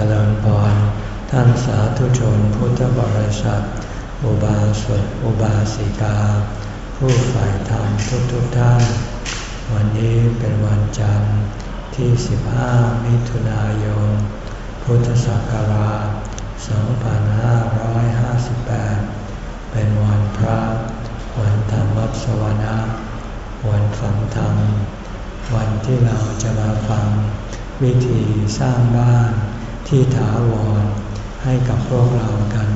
จริญพรท่านสาธุชนพุทธบริษัท อุบาสกอุบาสิกา ผู้ฝ่ายธรรมทุกทุกท่าน วันนี้เป็นวันจันทร์ที่ 15 มิถุนายน พุทธศักราช 2558 เป็นวันพระ วันธรรมวสวนะวันฝังธรรม วันที่เราจะมาฟังวิธีสร้างบ้าน ที่ถาวรให้กับพวกเรากัน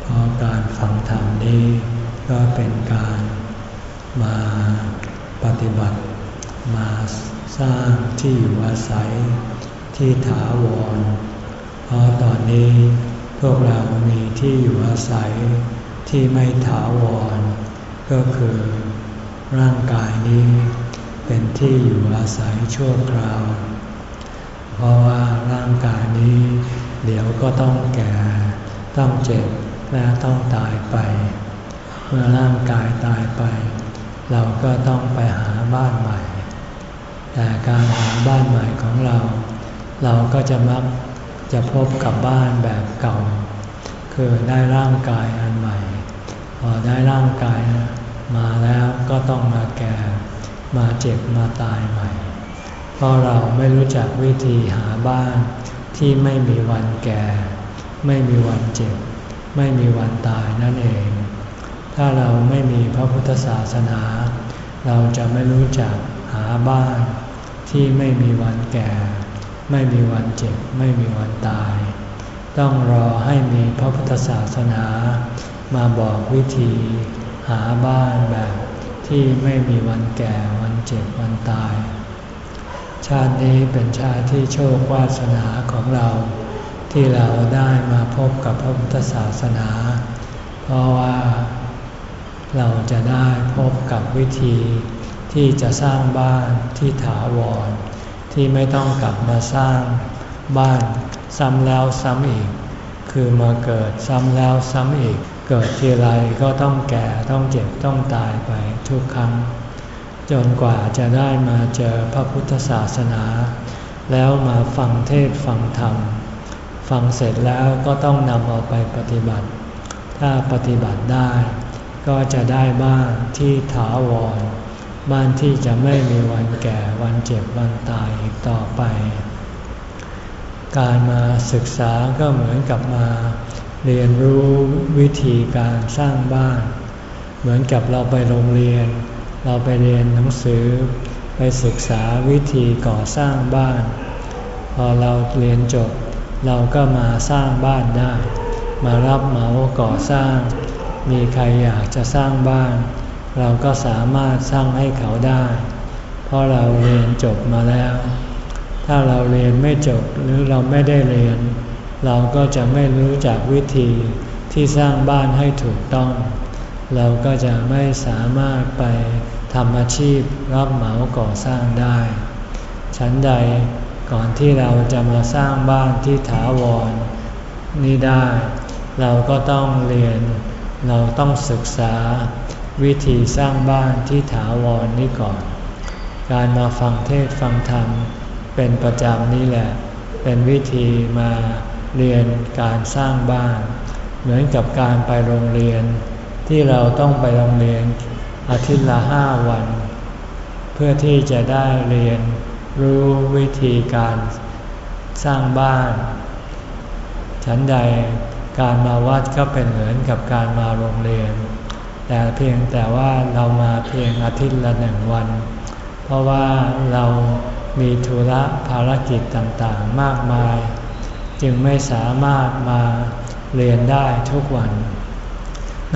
เพราะการฟังธรรมนี้ก็เป็นการมาปฏิบัติ มาสร้างที่อยู่อาศัยที่ถาวร เพราะตอนนี้พวกเรามีที่อยู่อาศัยที่ไม่ถาวร ก็คือร่างกายนี้เป็นที่อยู่อาศัยชั่วคราว ราะว่าร่างกายนี้ เดี๋ยวก็ต้องแก่ ต้องเจ็บ และต้องตายไป เมื่อร่างกายตายไป เราก็ต้องไปหาบ้านใหม่ แต่การหาบ้านใหม่ของเรา เราก็จะมักจะพบกับบ้านแบบเก่า คือได้ร่างกายอันใหม่ พอได้ร่างกายมาแล้วก็ต้องมาแก่ มาเจ็บมาตายใหม่ เพราะเราไม่รู้จักวิธีหาบ้านที่ไม่มีวันแก่ ไม่มีวันเจ็บ ไม่มีวันตายนั่นเอง ถ้าเราไม่มีพระพุทธศาสนา เราจะไม่รู้จักหาบ้านที่ไม่มีวันแก่ ไม่มีวันเจ็บ ไม่มีวันตาย ต้องรอให้มีพระพุทธศาสนา มาบอกวิธีหาบ้านแบบที่ไม่มีวันแก่วันเจ็บวันตาย ชาตินี้เป็นชาติที่โชควาสนาของเรา ที่เราได้มาพบกับพระพุทธศาสนา เพราะว่าเราจะได้พบกับวิธีที่จะสร้างบ้านที่ถาวร ที่ไม่ต้องกลับมาสร้างบ้านซ้ำแล้วซ้ำอีก คือมาเกิดซ้ำแล้วซ้ำอีก เกิดทีไรก็ต้องแก่ต้องเจ็บต้องตายไปทุกครั้ง จนกว่าจะได้มาเจอพระพุทธศาสนา แล้วมาฟังเทศฟังธรรม ฟังเสร็จแล้วก็ต้องนำเอาไปปฏิบัติ ถ้าปฏิบัติได้ ก็จะได้บ้านที่ถาวร บ้านที่จะไม่มีวันแก่วันเจ็บวันตายอีกต่อไป การมาศึกษาก็เหมือนกับมา เรียนรู้วิธีการสร้างบ้าน เหมือนกับเราไปโรงเรียน เราไปเรียนหนังสือไปศึกษาวิธีก่อสร้างบ้าน พอเราเรียนจบ เราก็มาสร้างบ้านได้ มารับเหมาก่อสร้าง มีใครอยากจะสร้างบ้าน เราก็สามารถสร้างให้เขาได้ เพราะเราเรียนจบมาแล้ว ถ้าเราเรียนไม่จบหรือเราไม่ได้เรียน เราก็จะไม่รู้จักวิธีที่สร้างบ้านให้ถูกต้อง เราก็จะไม่สามารถไป ทำอาชีพรับเหมาก่อสร้างได้ ฉันใดก่อนที่เราจะมาสร้างบ้านที่ถาวรนี้ได้ เราก็ต้องเรียน เราต้องศึกษาวิธีสร้างบ้านที่ถาวรนี้ก่อน การมาฟังเทศฟังธรรมเป็นประจำนี่แหละ เป็นวิธีมาเรียนการสร้างบ้าน เหมือนกับการไปโรงเรียน ที่เราต้องไปโรงเรียน อาทิตย์ละห้าวัน เพื่อที่จะได้เรียนรู้วิธีการสร้างบ้าน ฉันใดการมาวัดก็เป็นเหมือนกับการมาโรงเรียน แต่เพียงแต่ว่าเรามาเพียงอาทิตย์ละหนึ่งวัน เพราะว่าเรามีธุระภารกิจต่างๆมากมาย จึงไม่สามารถมาเรียนได้ทุกวัน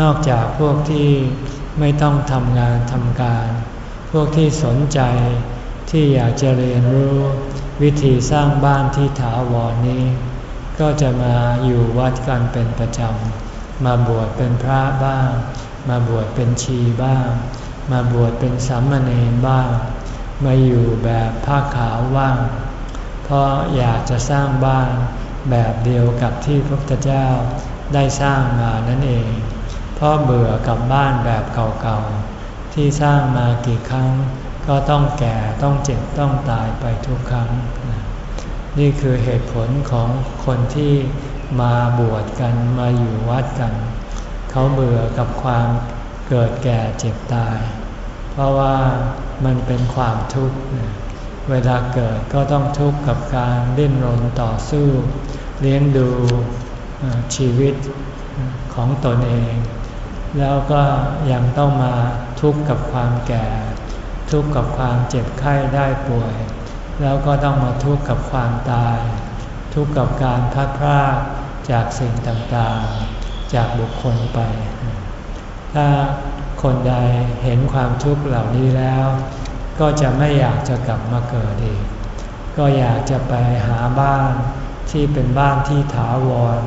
นอกจากพวกที่ ไม่ต้องทำงานทำการ พวกที่สนใจที่อยากจะเรียนรู้ วิธีสร้างบ้านที่ถาวรนนี้ ก็จะมาอยู่วัดกันเป็นประจำ มาบวชเป็นพระบ้าง มาบวชเป็นชีบ้าง มาบวชเป็นสามเณรบ้าง มาอยู่แบบผ้าขาวว่าง เพราะอยากจะสร้างบ้านแบบเดียวกับที่พระพุทธเจ้าได้สร้างมานั่นเอง เพราะเบื่อกับบ้านแบบเก่าๆ ที่สร้างมากี่ครั้ง ก็ต้องแก่ต้องเจ็บต้องตายไปทุกครั้งนนี่คือเหตุผลของคนที่มาบวชกันมาอยู่วัดกัน เขาเบื่อกับความเกิดแก่เจ็บตาย เพราะว่ามันเป็นความทุกข์เวลาเกิดก็ต้องทุกข์กับการดิ้นรนต่อสู้ เลี้ยงดูชีวิตของตนเอง แล้วก็ยังต้องมาทุกข์กับความแก่ ทุกข์กับความเจ็บไข้ได้ป่วย แล้วก็ต้องมาทุกข์กับความตาย ทุกข์กับการพัดพรากจากสิ่งต่างๆ จากบุคคลไป ถ้าคนใดเห็นความทุกข์เหล่านี้แล้ว ก็จะไม่อยากจะกลับมาเกิดอีก ก็อยากจะไปหาบ้านที่เป็นบ้านที่ถาวร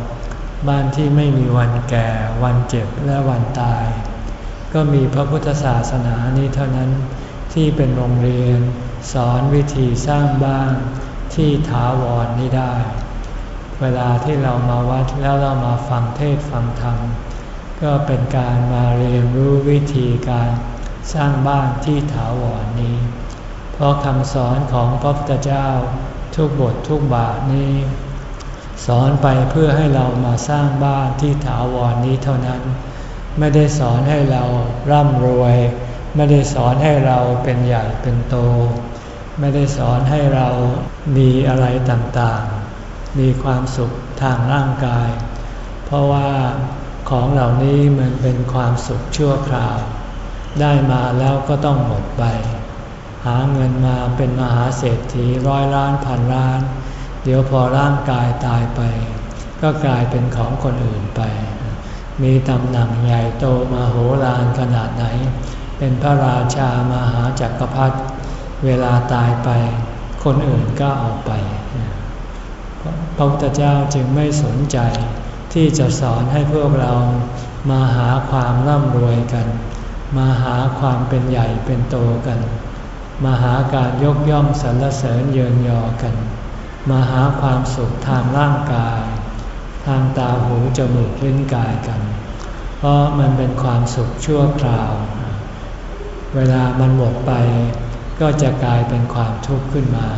บ้านที่ไม่มีวันแก่ วันเจ็บและวันตาย ก็มีพระพุทธศาสนานี้เท่านั้นที่เป็นโรงเรียน สอนวิธีสร้างบ้านที่ถาวรนี้ได้ เวลาที่เรามาวัดแล้วเรามาฟังเทศฟังธรรม ก็เป็นการมาเรียนรู้วิธีการสร้างบ้านที่ถาวรนี้ เพราะคำสอนของพระพุทธเจ้าทุกบททุกบาทนี้ สอนไปเพื่อให้เรามาสร้างบ้านที่ถาวรนนี้เท่านั้น ไม่ได้สอนให้เราร่ำรวย ไม่ได้สอนให้เราเป็นใหญ่เป็นโต ไม่ได้สอนให้เรามีอะไรต่างๆ มีความสุขทางร่างกาย เพราะว่าของเหล่านี้มันเป็นความสุขชั่วคราว ได้มาแล้วก็ต้องหมดไป หาเงินมาเป็นมหาเศรษฐีร้อยล้านพันล้าน เดี๋ยวพอร่างกายตายไป ก็กลายเป็นของคนอื่นไป มีตำแหน่งใหญ่โตมาโหฬารขนาดไหน เป็นพระราชามหาจักรพรรดิเวลาตายไป คนอื่นก็เอาไป พระพุทธเจ้าจึงไม่สนใจที่จะสอนให้พวกเรามาหาความร่ำรวยกัน มาหาความเป็นใหญ่เป็นโตกัน มาหาการยกย่องสรรเสริญเยินยอกัน มาหาความสุขทางร่างกาย ทางตาหูจมูกลิ้นกายกัน เพราะมันเป็นความสุขชั่วคราว เวลามันหมดไป ก็จะกลายเป็นความทุกข์ขึ้นมา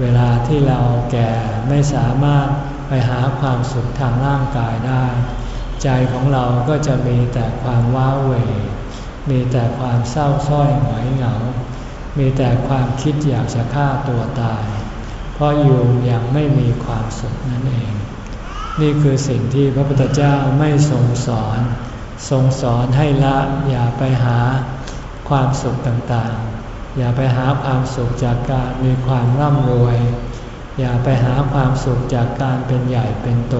เวลาที่เราแก่ไม่สามารถไปหาความสุขทางร่างกายได้ ใจของเราก็จะมีแต่ความว้าเหวมีแต่ความเศร้าส้อยหงอยเหงา มีแต่ความคิดอยากจะฆ่าตัวตาย เพราะอยู่อย่างไม่มีความสุขนั่นเอง นี่คือสิ่งที่พระพุทธเจ้าไม่ทรงสอน ทรงสอนให้ละอย่าไปหาความสุขต่างๆ อย่าไปหาความสุขจากการมีความร่ำรวย อย่าไปหาความสุขจากการเป็นใหญ่เป็นโต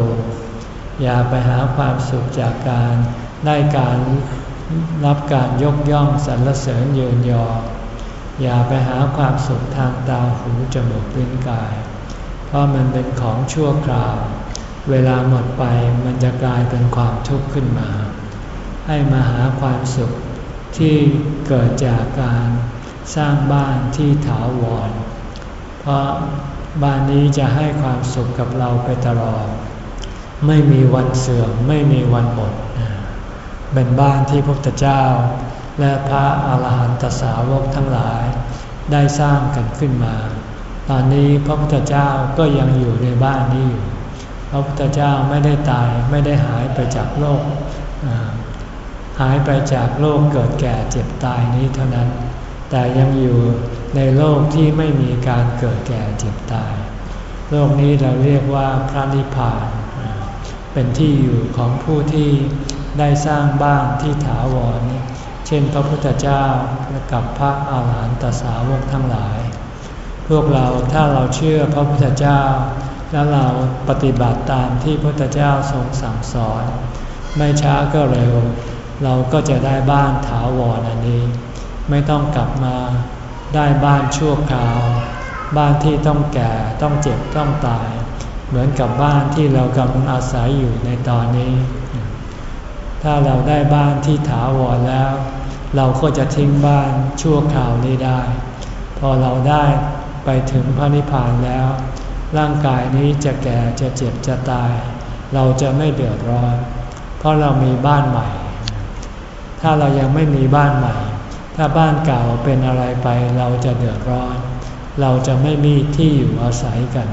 อย่าไปหาความสุขจากการได้การรับการยกย่องสรรเสริญเยินยอ อย่าไปหาความสุขทางตาหูจมูกลิ้นกาย เพราะมันเป็นของชั่วคราว เวลาหมดไปมันจะกลายเป็นความทุกข์ขึ้นมา ให้มาหาความสุขที่เกิดจากการสร้างบ้านที่ถาวร เพราะบ้านนี้จะให้ความสุขกับเราไปตลอด ไม่มีวันเสื่อมไม่มีวันหมด เป็นบ้านที่พระพุทธเจ้า และพระอาหารหันตสาวกทั้งหลายได้สร้างกันขึ้นมา ตอนนี้พระพุทธเจ้าก็ยังอยู่ในบ้านนี้อยู่ พระพุทธเจ้าไม่ได้ตายไม่ได้หายไปจากโลก หายไปจากโลกเกิดแก่เจ็บตายนี้เท่านั้น แต่ยังอยู่ในโลกที่ไม่มีการเกิดแก่เจ็บตาย โลกนี้เราเรียกว่าพระนิพพาน เป็นที่อยู่ของผู้ที่ได้สร้างบ้านที่ถาวร เช่นพระพุทธเจ้ากับพระอาหารหันตสาวกทั้งหลาย พวกเราถ้าเราเชื่อพระพุทธเจ้า แล้วเราปฏิบัติตามที่พระพุทธเจ้าทรงสั่งสอน ไม่ช้าก็เร็ว เราก็จะได้บ้านถาวรอันนี้ ไม่ต้องกลับมาได้บ้านชั่วคราว บ้านที่ต้องแก่ต้องเจ็บต้องตาย เหมือนกับบ้านที่เรากำลังอาศัยอยู่ในตอนนี้ ถ้าเราได้บ้านที่ถาวรแล้ว เราก็จะทิ้งบ้านชั่วคราวนี้ได้ พอเราได้ไปถึงพระนิพพานแล้ว ร่างกายนี้จะแก่จะเจ็บจะตาย เราจะไม่เดือดร้อน เพราะเรามีบ้านใหม่ ถ้าเรายังไม่มีบ้านใหม่ ถ้าบ้านเก่าเป็นอะไรไปเราจะเดือดร้อน เราจะไม่มีที่อยู่อาศัยกัน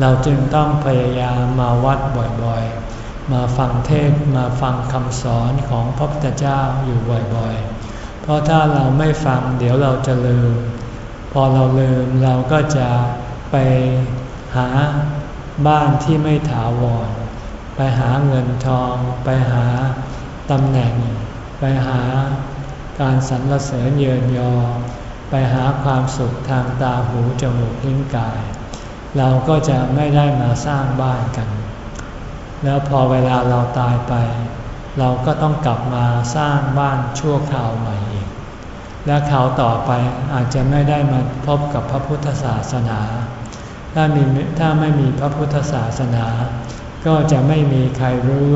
เราจึงต้องพยายามมาวัดบ่อยๆ มาฟังเทศมาฟังคำสอนของพระพุทธเจ้าอยู่บ่อยๆ เพราะถ้าเราไม่ฟังเดี๋ยวเราจะลืม พอเราลืมเราก็จะไปหาบ้านที่ไม่ถาวร ไปหาเงินทอง ไปหาตำแหน่ง ไปหาการสรรเสริญเยินยอ ไปหาความสุขทางตาหูจมูกลิ้นกาย เราก็จะไม่ได้มาสร้างบ้านกัน แล้วพอเวลาเราตายไป เราก็ต้องกลับมาสร้างบ้านชั่วคราวใหม่อีก และคราวต่อไปอาจจะไม่ได้มาพบกับพระพุทธศาสนา ถ้ามีถ้าไม่มีพระพุทธศาสนา ก็จะไม่มีใครรู้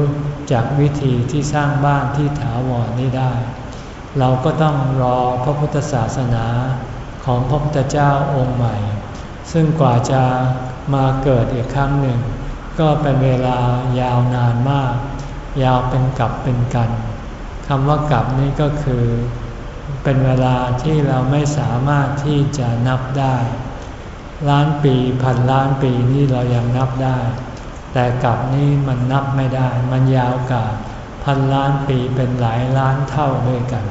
จากวิธีที่สร้างบ้านที่ถาวรนี้ได้ เราก็ต้องรอพระพุทธศาสนาของพระพุทธเจ้าองค์ใหม่ ซึ่งกว่าจะมาเกิดอีกครั้งหนึ่ง ก็เป็นเวลายาวนานมาก ยาวเป็นกับเป็นกันคำว่ากับนี้ก็คือ เป็นเวลาที่เราไม่สามารถที่จะนับได้ ล้านปีพันล้านปีนี่เรายังนับได้ แต่กับนี้มันนับไม่ได้ มันยาวกว่าพันล้านปีเป็นหลายล้านเท่าด้วยกัน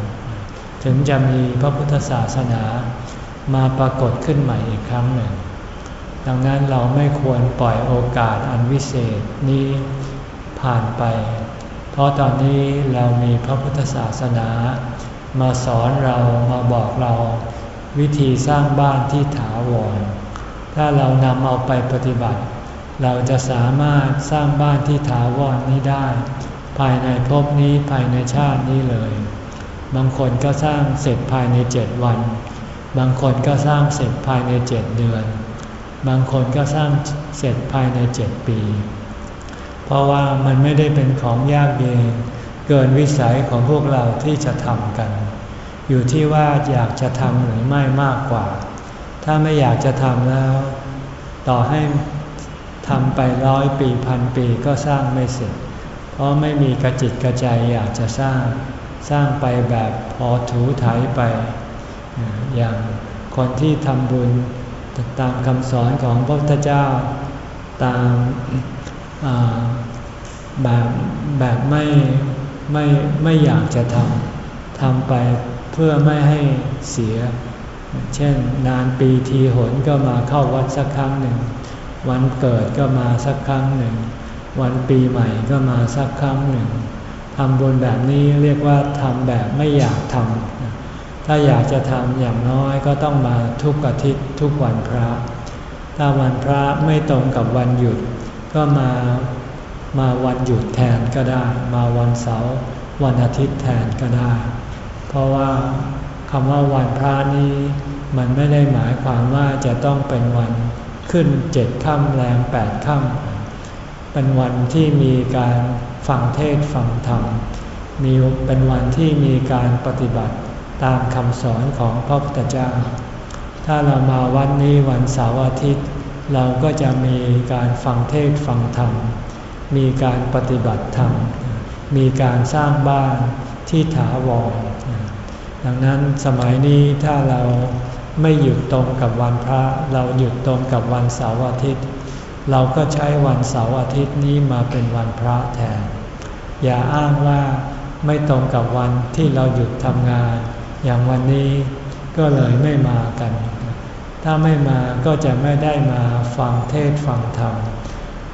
ถึงจะมีพระพุทธศาสนามาปรากฏขึ้นใหม่อีกครั้งหนึ่ง ดังนั้นเราไม่ควรปล่อยโอกาสอันวิเศษนี้ผ่านไป เพราะตอนนี้เรามีพระพุทธศาสนา มาสอนเรามาบอกเราวิธีสร้างบ้านที่ถาวร ถ้าเรานำเอาไปปฏิบัติ เราจะสามารถสร้างบ้านที่ถาวรนี้ได้ ภายในภพนี้ภายในชาตินี้เลย บางคนก็สร้างเสร็จภายในเจ็ดวัน บางคนก็สร้างเสร็จภายในเจ็ดเดือน บางคนก็สร้างเสร็จภายในเจ็ดปี เพราะว่ามันไม่ได้เป็นของยากเย็นเกินวิสัยของพวกเราที่จะทำกัน อยู่ที่ว่าอยากจะทำหรือไม่มากกว่า ถ้าไม่อยากจะทำแล้ว ต่อให้ทำไปร้อยปีพันปีก็สร้างไม่เสร็จ เพราะไม่มีกระจิตกระใจอยากจะสร้าง สร้างไปแบบพอถูถ่ายไป อย่างคนที่ทำบุญ ตามคำสอนของพระพุทธเจ้า ตามแบบแบบไม่ไม่ไม่อยากจะทำทำไปเพื่อไม่ให้เสีย เช่นนานปีทีหนก็มาเข้าวัดสักครั้งหนึ่ง วันเกิดก็มาสักครั้งหนึ่ง วันปีใหม่ก็มาสักครั้งหนึ่งทำบุญแบบนี้เรียกว่าทำแบบไม่อยากทำ ถ้าอยากจะทำอย่างน้อยก็ต้องมาทุกอาทิตย์ทุกวันพระ ถ้าวันพระไม่ตรงกับวันหยุด ก็มามาวันหยุดแทนก็ได้ มาวันเสาร์วันอาทิตย์แทนก็ได้ เพราะว่าคำว่าวันพระนี้มันไม่ได้หมายความว่าจะต้องเป็นวันขึ้นเจ็ดค่ำแรงแปดค่ำเป็นวันที่มีการฟังเทศฟังธรรมมีเป็นวันที่มีการปฏิบัติ ตามคำสอนของพระพุทธเจ้า ถ้าเรามาวันนี้วันเสาร์อาทิตย์ เราก็จะมีการฟังเทศฟังธรรม มีการปฏิบัติธรรม มีการสร้างบ้านที่ถาวร ดังนั้นสมัยนี้ถ้าเราไม่หยุดตรงกับวันพระ เราหยุดตรงกับวันเสาร์อาทิตย์ เราก็ใช้วันเสาร์อาทิตย์นี้มาเป็นวันพระแทน อย่าอ้างว่าไม่ตรงกับวันที่เราหยุดทำงาน อย่างวันนี้ก็เลยไม่มากัน ถ้าไม่มาก็จะไม่ได้มาฟังเทศฟังธรรม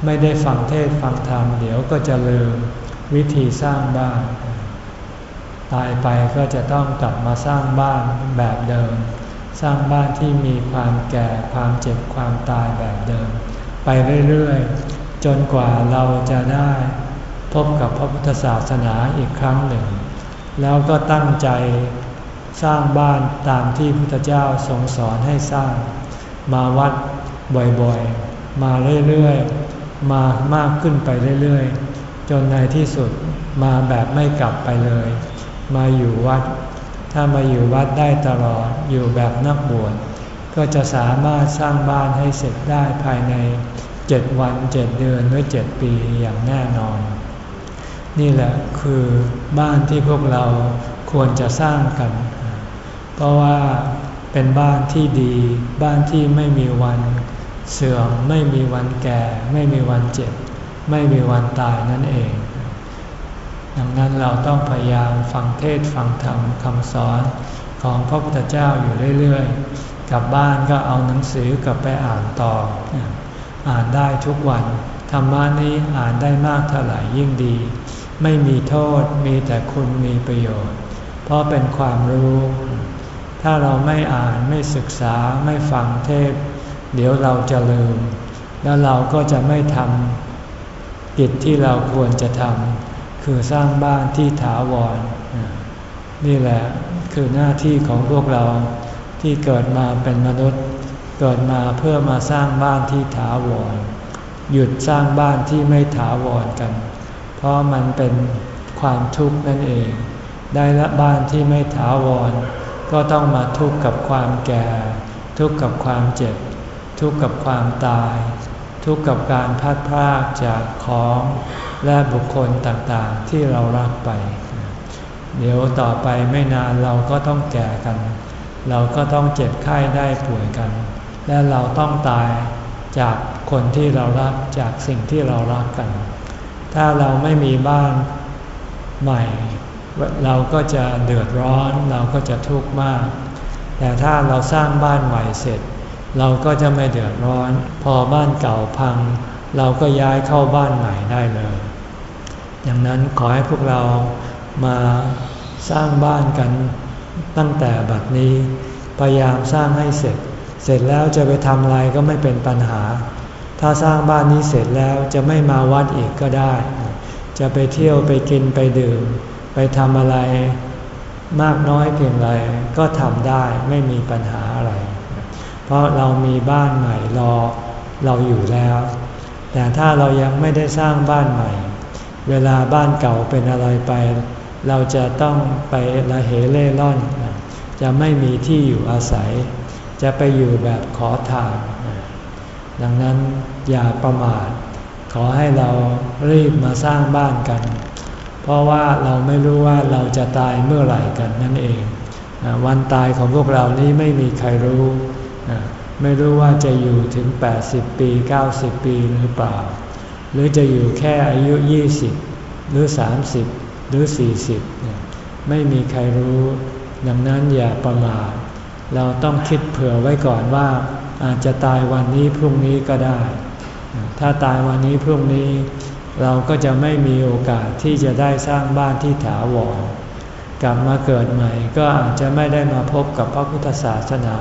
ไม่ได้ฟังเทศฟังธรรม เดี๋ยวก็จะลืมวิธีสร้างบ้าน ตายไปก็จะต้องกลับมาสร้างบ้านแบบเดิม สร้างบ้านที่มีความแก่ความเจ็บความตายแบบเดิม ไปเรื่อยๆ จนกว่าเราจะได้พบกับพระพุทธศาสนาอีกครั้งหนึ่ง แล้วก็ตั้งใจ สร้างบ้านตามที่พุทธเจ้าทรงสอนให้สร้าง มาวัดบ่อยๆ มาเรื่อยๆ มามากขึ้นไปเรื่อยๆ จนในที่สุดมาแบบไม่กลับไปเลย มาอยู่วัด ถ้ามาอยู่วัดได้ตลอดอยู่แบบนักบวชก็จะสามารถสร้างบ้านให้เสร็จได้ภายในเจ็ดวันเจ็ดเดือนหรือเจ็ดปีอย่างแน่นอน นี่แหละคือบ้านที่พวกเราควรจะสร้างกัน เพราะว่าเป็นบ้านที่ดี บ้านที่ไม่มีวันเสื่อม ไม่มีวันแก่ ไม่มีวันเจ็บ ไม่มีวันตายนั่นเอง ดังนั้นเราต้องพยายามฟังเทศฟังธรรมคำสอนของพระพุทธเจ้าอยู่เรื่อยๆ กลับบ้านก็เอาหนังสือกลับไปอ่านต่อ อ่านได้ทุกวัน ธรรมะนี้อ่านได้มากเท่าไหร่ยิ่งดี ไม่มีโทษมีแต่คุณมีประโยชน์ เพราะเป็นความรู้ ถ้าเราไม่อ่านไม่ศึกษาไม่ฟังเทศ เดี๋ยวเราจะลืม แล้วเราก็จะไม่ทำกิจที่เราควรจะทำคือสร้างบ้านที่ถาวร นี่แหละคือหน้าที่ของพวกเราที่เกิดมาเป็นมนุษย์ เกิดมาเพื่อมาสร้างบ้านที่ถาวร หยุดสร้างบ้านที่ไม่ถาวรกัน เพราะมันเป็นความทุกข์นั่นเอง ได้ละบ้านที่ไม่ถาวร ก็ต้องมาทุกข์กับความแก่ ทุกข์กับความเจ็บ ทุกข์กับความตาย ทุกข์กับการพัดพรากจากของและบุคคลต่างๆที่เรารักไป เดี๋ยวต่อไปไม่นานเราก็ต้องแก่กัน เราก็ต้องเจ็บไข้ได้ป่วยกัน และเราต้องตายจากคนที่เรารักจากสิ่งที่เรารักกัน ถ้าเราไม่มีบ้านใหม่ เราก็จะเดือดร้อนเราก็จะทุกข์มาก แต่ถ้าเราสร้างบ้านใหม่เสร็จ เราก็จะไม่เดือดร้อน พอบ้านเก่าพัง เราก็ย้ายเข้าบ้านใหม่ได้เลยอย่างนั้นขอให้พวกเรามาสร้างบ้านกันตั้งแต่บัดนี้ พยายามสร้างให้เสร็จ เสร็จแล้วจะไปทำอะไรก็ไม่เป็นปัญหา ถ้าสร้างบ้านนี้เสร็จแล้วจะไม่มาวัดอีกก็ได้ จะไปเที่ยวไปกินไปดื่ม ไปทำอะไรมากน้อยเพียงไรก็ทำได้ไม่มีปัญหาอะไร เพราะเรามีบ้านใหม่รอเราอยู่แล้ว แต่ถ้าเรายังไม่ได้สร้างบ้านใหม่ เวลาบ้านเก่าเป็นอะไรไป เราจะต้องไปละเหเล่ร่อน จะไม่มีที่อยู่อาศัย จะไปอยู่แบบขอทาน ดังนั้นอย่าประมาทขอให้เรารีบมาสร้างบ้านกัน เพราะว่าเราไม่รู้ว่าเราจะตายเมื่อไหร่กันนั่นเอง วันตายของพวกเรานี้ไม่มีใครรู้ ไม่รู้ว่าจะอยู่ถึง 80 ปี 90 ปีหรือเปล่า หรือจะอยู่แค่อายุ 20 หรือ 30 หรือ 40 ไม่มีใครรู้ ดังนั้นอย่าประมาท เราต้องคิดเผื่อไว้ก่อนว่าอาจจะตายวันนี้พรุ่งนี้ก็ได้ ถ้าตายวันนี้พรุ่งนี้ เราก็จะไม่มีโอกาสที่จะได้สร้างบ้านที่ถาวร กลับมาเกิดใหม่ก็อาจจะไม่ได้มาพบกับพระพุทธศาสนา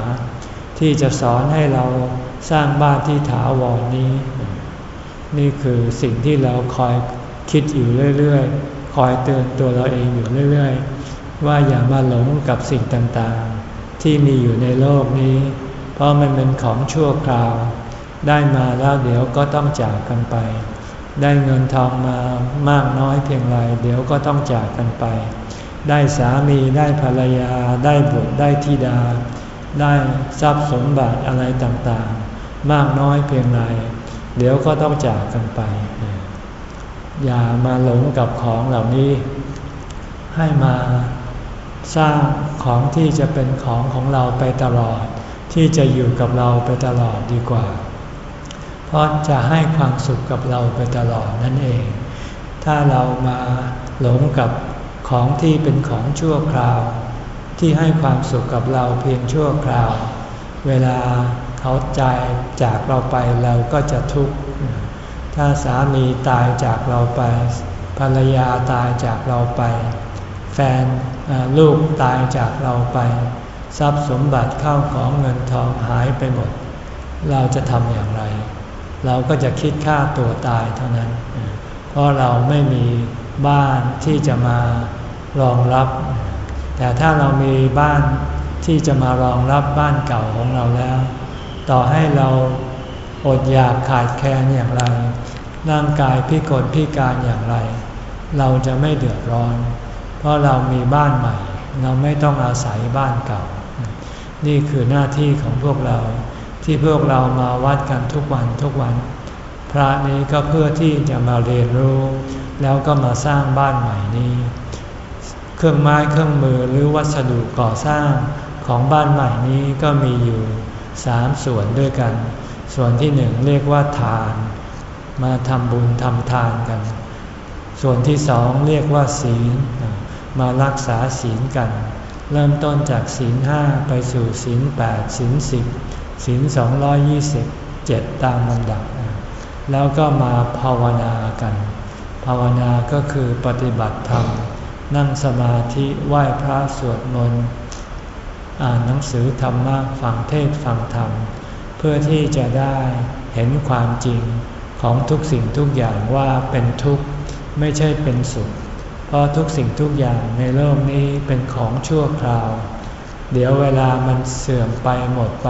ที่จะสอนให้เราสร้างบ้านที่ถาวรนนี้ นี่คือสิ่งที่เราคอยคิดอยู่เรื่อยๆ คอยเตือนตัวเราเองอยู่เรื่อยๆ ว่าอย่ามาหลงกับสิ่งต่างๆ ที่มีอยู่ในโลกนี้ เพราะมันเป็นของชั่วคราว ได้มาแล้วเดี๋ยวก็ต้องจากกันไป ได้เงินทองมามากน้อยเพียงไรเดี๋ยวก็ต้องจากกันไป ได้สามีได้ภรรยา ได้บุตรได้ธิดา ได้ทรัพย์สมบัติอะไรต่างๆ มากน้อยเพียงไรเดี๋ยวก็ต้องจากกันไป อย่ามาหลงกับของเหล่านี้ ให้มาสร้างของที่จะเป็นของของเราไปตลอด ที่จะอยู่กับเราไปตลอดดีกว่า เพราะจะให้ความสุขกับเราไปตลอดนั่นเอง ถ้าเรามาหลงกับของที่เป็นของชั่วคราว ที่ให้ความสุขกับเราเพียงชั่วคราว เวลาเขาใจจากเราไปเราก็จะทุกข์ ถ้าสามีตายจากเราไป ภรรยาตายจากเราไป แฟนลูกตายจากเราไป ทรัพย์สมบัติเข้าของเงินทองหายไปหมด เราจะทำอย่างไร เราก็จะคิดฆ่าตัวตายเท่านั้น เพราะเราไม่มีบ้านที่จะมารองรับ แต่ถ้าเรามีบ้านที่จะมารองรับบ้านเก่าของเราแล้ว ต่อให้เราอดอยากขาดแคลนอย่างไร ร่างกายพิกลพิการอย่างไร เราจะไม่เดือดร้อน เพราะเรามีบ้านใหม่ เราไม่ต้องอาศัยบ้านเก่า นี่คือหน้าที่ของพวกเรา ที่พวกเรามาวัดกันทุกวันทุกวัน พระนี้ก็เพื่อที่จะมาเรียนรู้ แล้วก็มาสร้างบ้านใหม่นี้ เครื่องไม้เครื่องมือหรือวัสดุก่อสร้างของบ้านใหม่นี้ก็มีอยู่สามส่วนด้วยกัน ส่วนที่หนึ่งเรียกว่าทาน มาทำบุญทำทานกัน ส่วนที่สองเรียกว่าศีล มารักษาศีลกัน เริ่มต้นจากศีลห้าไปสู่ศีลแปดศีลสิบ ศีลสองร้อยยี่สิบเจ็ดตามลำดับ แล้วก็มาภาวนากัน ภาวนาก็คือปฏิบัติธรรม นั่งสมาธิไหว้พระสวดมนต์อ่านหนังสือธรรมะฟังเทศฟังธรรม เพื่อที่จะได้เห็นความจริงของทุกสิ่งทุกอย่างว่าเป็นทุกข์ไม่ใช่เป็นสุข เพราะทุกสิ่งทุกอย่างในโลกนี้เป็นของชั่วคราว เดี๋ยวเวลามันเสื่อมไปหมดไป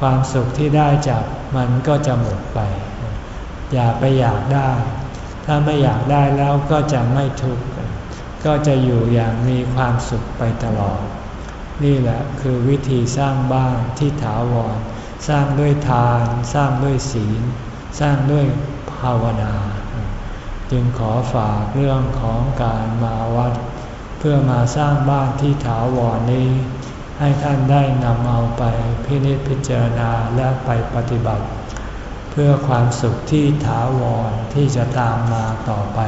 ความสุขที่ได้จากมันก็จะหมดไป อย่าไปอยากได้ ถ้าไม่อยากได้แล้วก็จะไม่ทุกข์ก็จะอยู่อย่างมีความสุขไปตลอด นี่แหละคือวิธีสร้างบ้านที่ถาวร สร้างด้วยทาน สร้างด้วยศีล สร้างด้วยภาวนา จึงขอฝากเรื่องของการมาวัด เพื่อมาสร้างบ้านที่ถาวรนี้ ให้ท่านได้นำเอาไปพินิจพิจารณาและไปปฏิบัติ เพื่อความสุขที่ถาวรที่จะตามมาต่อไป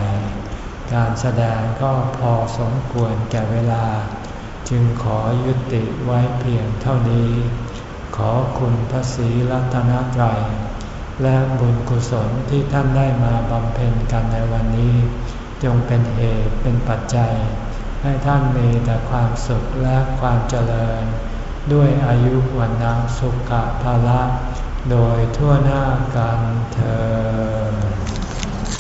การแสดงก็พอสมควรแก่เวลา จึงขอยุติไว้เพียงเท่านี้ ขอคุณพระศรีรัตนตรัยและบุญกุศลที่ท่านได้มาบำเพ็ญกันในวันนี้ จงเป็นเหตุเป็นปัจจัย ให้ท่านมีแต่ความสุขและความเจริญ ด้วยอายุวันนาสุขภาละ โดยทั่วหน้ากันเธอ